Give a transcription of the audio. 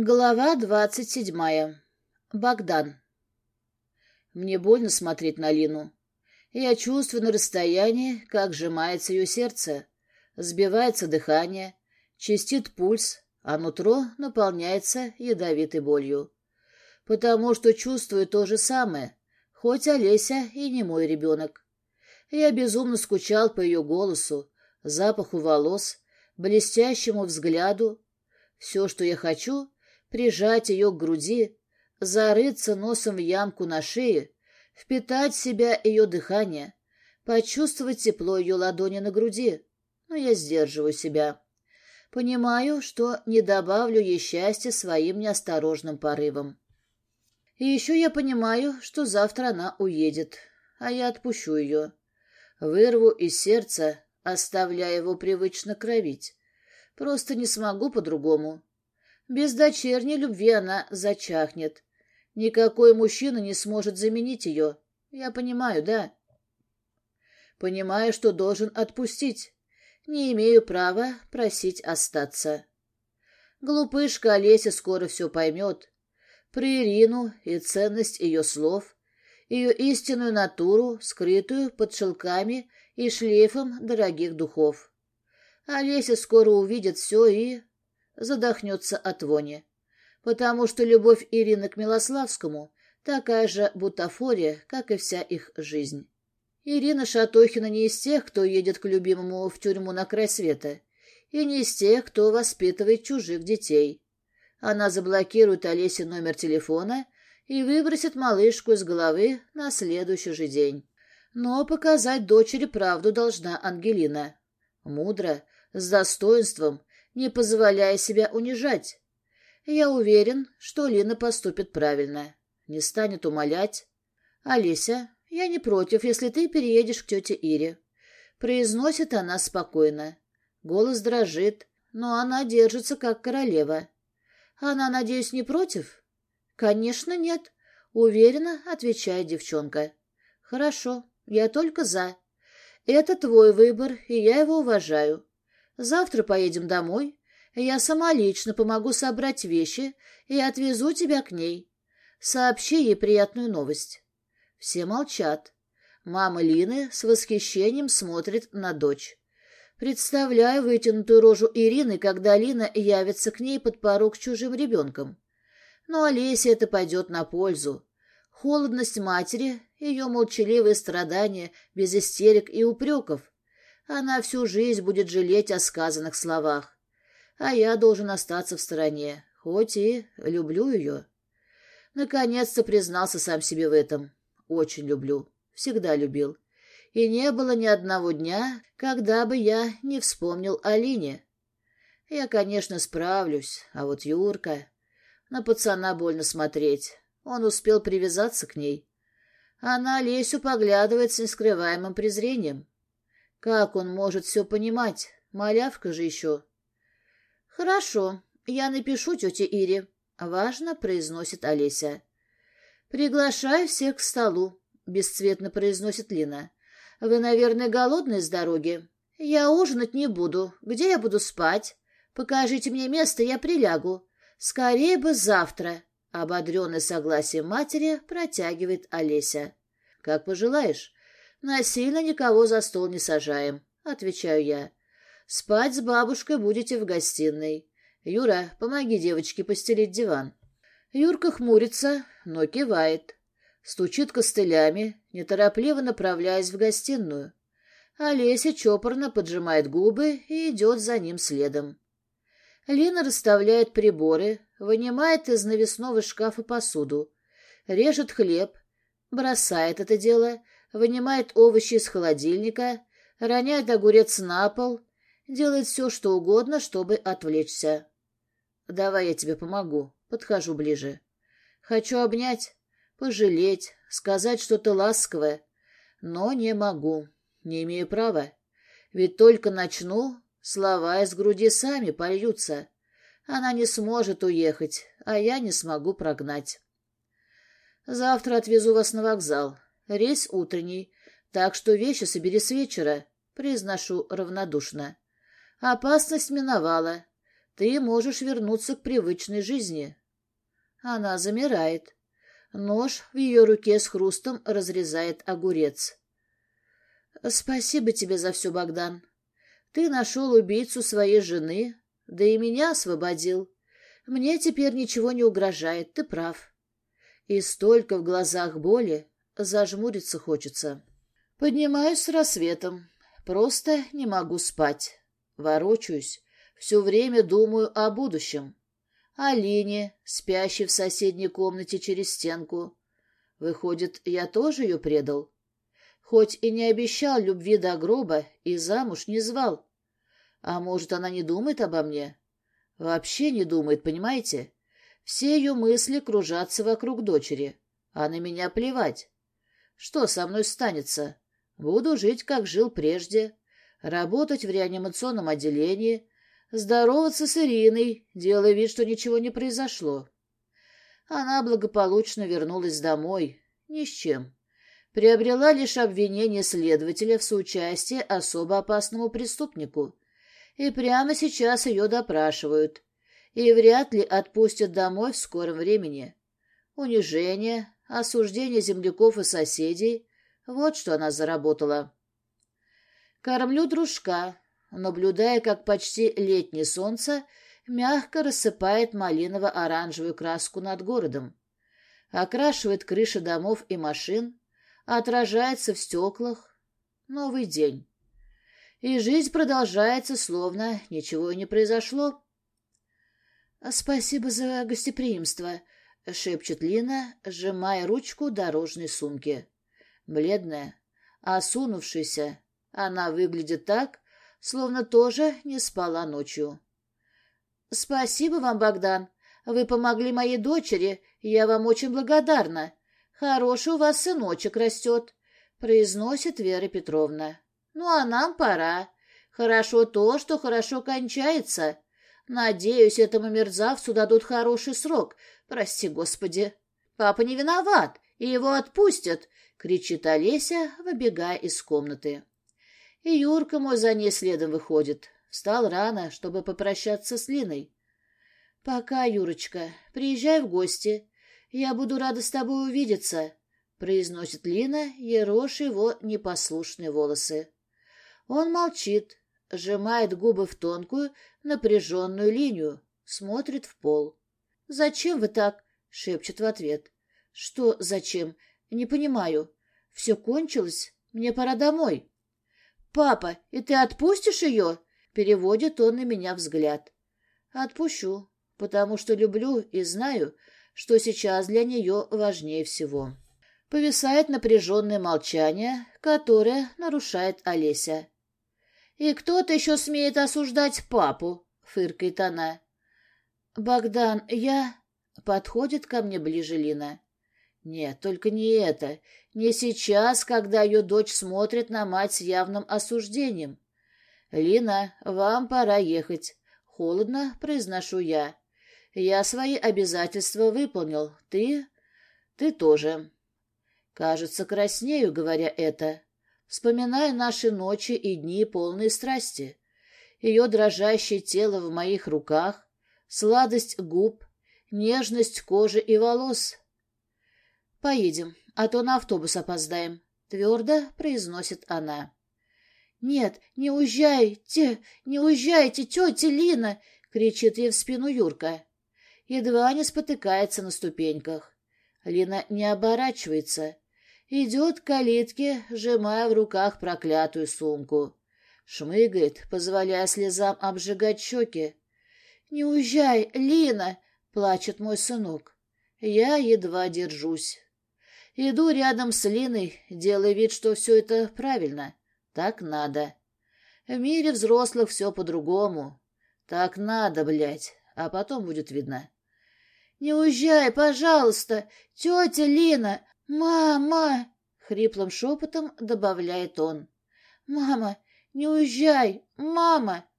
Глава двадцать седьмая. Богдан. Мне больно смотреть на Лину. Я чувствую на расстоянии, как сжимается ее сердце, сбивается дыхание, чистит пульс, а нутро наполняется ядовитой болью. Потому что чувствую то же самое, хоть Олеся и не мой ребенок. Я безумно скучал по ее голосу, запаху волос, блестящему взгляду. Все, что я хочу — прижать ее к груди, зарыться носом в ямку на шее, впитать в себя ее дыхание, почувствовать тепло ее ладони на груди. Но я сдерживаю себя. Понимаю, что не добавлю ей счастья своим неосторожным порывом. И еще я понимаю, что завтра она уедет, а я отпущу ее. Вырву из сердца, оставляя его привычно кровить. Просто не смогу по-другому. Без дочерней любви она зачахнет. Никакой мужчина не сможет заменить ее. Я понимаю, да? Понимаю, что должен отпустить. Не имею права просить остаться. Глупышка Олеся скоро все поймет. Про Ирину и ценность ее слов, ее истинную натуру, скрытую под шелками и шлейфом дорогих духов. Олеся скоро увидит все и задохнется от вони, потому что любовь Ирины к Милославскому такая же бутафория, как и вся их жизнь. Ирина Шатохина не из тех, кто едет к любимому в тюрьму на край света, и не из тех, кто воспитывает чужих детей. Она заблокирует Олесе номер телефона и выбросит малышку из головы на следующий же день. Но показать дочери правду должна Ангелина. Мудро, с достоинством, не позволяя себя унижать. Я уверен, что Лина поступит правильно, не станет умолять. «Олеся, я не против, если ты переедешь к тете Ире». Произносит она спокойно. Голос дрожит, но она держится как королева. Она, надеюсь, не против? Конечно, нет, уверенно отвечает девчонка. Хорошо, я только за. Это твой выбор, и я его уважаю. Завтра поедем домой. Я сама лично помогу собрать вещи и отвезу тебя к ней. Сообщи ей приятную новость. Все молчат. Мама Лины с восхищением смотрит на дочь. Представляю вытянутую рожу Ирины, когда Лина явится к ней под порог чужим ребенком. Но Олесе это пойдет на пользу. Холодность матери, ее молчаливые страдания, без истерик и упреков она всю жизнь будет жалеть о сказанных словах. А я должен остаться в стороне, хоть и люблю ее. Наконец-то признался сам себе в этом. Очень люблю. Всегда любил. И не было ни одного дня, когда бы я не вспомнил о Лине. Я, конечно, справлюсь, а вот Юрка... На пацана больно смотреть. Он успел привязаться к ней. Она Лесю поглядывает с нескрываемым презрением. Как он может все понимать? Малявка же еще. Хорошо, я напишу тете Ире. Важно, произносит Олеся. Приглашаю всех к столу, бесцветно произносит Лина. Вы, наверное, голодные с дороги. Я ужинать не буду. Где я буду спать? Покажите мне место, я прилягу. Скорее бы завтра. Ободренный согласием матери протягивает Олеся. Как пожелаешь. Насильно никого за стол не сажаем, отвечаю я. Спать с бабушкой будете в гостиной. Юра, помоги девочке постелить диван. Юрка хмурится, но кивает. Стучит костылями, неторопливо направляясь в гостиную. Олеся чопорно поджимает губы и идет за ним следом. Лина расставляет приборы, вынимает из навесного шкафа посуду, режет хлеб, бросает это дело вынимает овощи из холодильника, роняет огурец на пол, делает все, что угодно, чтобы отвлечься. «Давай я тебе помогу», подхожу ближе. Хочу обнять, пожалеть, сказать что-то ласковое, но не могу, не имею права. Ведь только начну, слова из груди сами польются. Она не сможет уехать, а я не смогу прогнать. Завтра отвезу вас на вокзал. Рейс утренний, так что вещи собери с вечера, произношу равнодушно. Опасность миновала. Ты можешь вернуться к привычной жизни. Она замирает. Нож в ее руке с хрустом разрезает огурец. Спасибо тебе за все, Богдан. Ты нашел убийцу своей жены, да и меня освободил. Мне теперь ничего не угрожает, ты прав. И столько в глазах боли, зажмуриться хочется. Поднимаюсь с рассветом. Просто не могу спать. Ворочаюсь. Все время думаю о будущем. О Лине, спящей в соседней комнате через стенку. Выходит, я тоже ее предал? Хоть и не обещал любви до гроба, и замуж не звал. А может, она не думает обо мне? Вообще не думает, понимаете? Все ее мысли кружатся вокруг дочери, а на меня плевать. Что со мной станется? Буду жить, как жил прежде, работать в реанимационном отделении, здороваться с Ириной, делая вид, что ничего не произошло. Она благополучно вернулась домой, ни с чем. Приобрела лишь обвинение следователя в соучастии особо опасному преступнику — и прямо сейчас ее допрашивают, и вряд ли отпустят домой в скором времени. Унижение, осуждение земляков и соседей — вот что она заработала. Кормлю дружка, наблюдая, как почти летнее солнце мягко рассыпает малиново-оранжевую краску над городом, окрашивает крыши домов и машин, отражается в стеклах. Новый день и жизнь продолжается, словно ничего и не произошло. — Спасибо за гостеприимство, — шепчет Лина, сжимая ручку дорожной сумки. Бледная, осунувшаяся, она выглядит так, словно тоже не спала ночью. — Спасибо вам, Богдан. Вы помогли моей дочери, я вам очень благодарна. Хороший у вас сыночек растет, — произносит Вера Петровна. Ну, а нам пора. Хорошо то, что хорошо кончается. Надеюсь, этому мерзавцу дадут хороший срок. Прости, Господи. Папа не виноват, и его отпустят, — кричит Олеся, выбегая из комнаты. И Юрка мой за ней следом выходит. Встал рано, чтобы попрощаться с Линой. — Пока, Юрочка. Приезжай в гости. Я буду рада с тобой увидеться, — произносит Лина, ероши его непослушные волосы. Он молчит, сжимает губы в тонкую, напряженную линию, смотрит в пол. «Зачем вы так?» — шепчет в ответ. «Что зачем? Не понимаю. Все кончилось? Мне пора домой». «Папа, и ты отпустишь ее?» — переводит он на меня взгляд. «Отпущу, потому что люблю и знаю, что сейчас для нее важнее всего». Повисает напряженное молчание, которое нарушает Олеся. «И кто-то еще смеет осуждать папу», — фыркает она. «Богдан, я...» — подходит ко мне ближе Лина. «Нет, только не это. Не сейчас, когда ее дочь смотрит на мать с явным осуждением. Лина, вам пора ехать. Холодно, произношу я. Я свои обязательства выполнил. Ты... ты тоже». Кажется, краснею, говоря это вспоминая наши ночи и дни полные страсти, ее дрожащее тело в моих руках, сладость губ, нежность кожи и волос. «Поедем, а то на автобус опоздаем», — твердо произносит она. «Нет, не уезжайте, не уезжайте, тетя Лина!» — кричит ей в спину Юрка. Едва не спотыкается на ступеньках. Лина не оборачивается, Идет к калитке, сжимая в руках проклятую сумку. Шмыгает, позволяя слезам обжигать щеки. «Не уезжай, Лина!» — плачет мой сынок. Я едва держусь. Иду рядом с Линой, делая вид, что все это правильно. Так надо. В мире взрослых все по-другому. Так надо, блядь, а потом будет видно. «Не уезжай, пожалуйста! Тетя Лина! «Мама!» — хриплым шепотом добавляет он. «Мама, не уезжай! Мама!»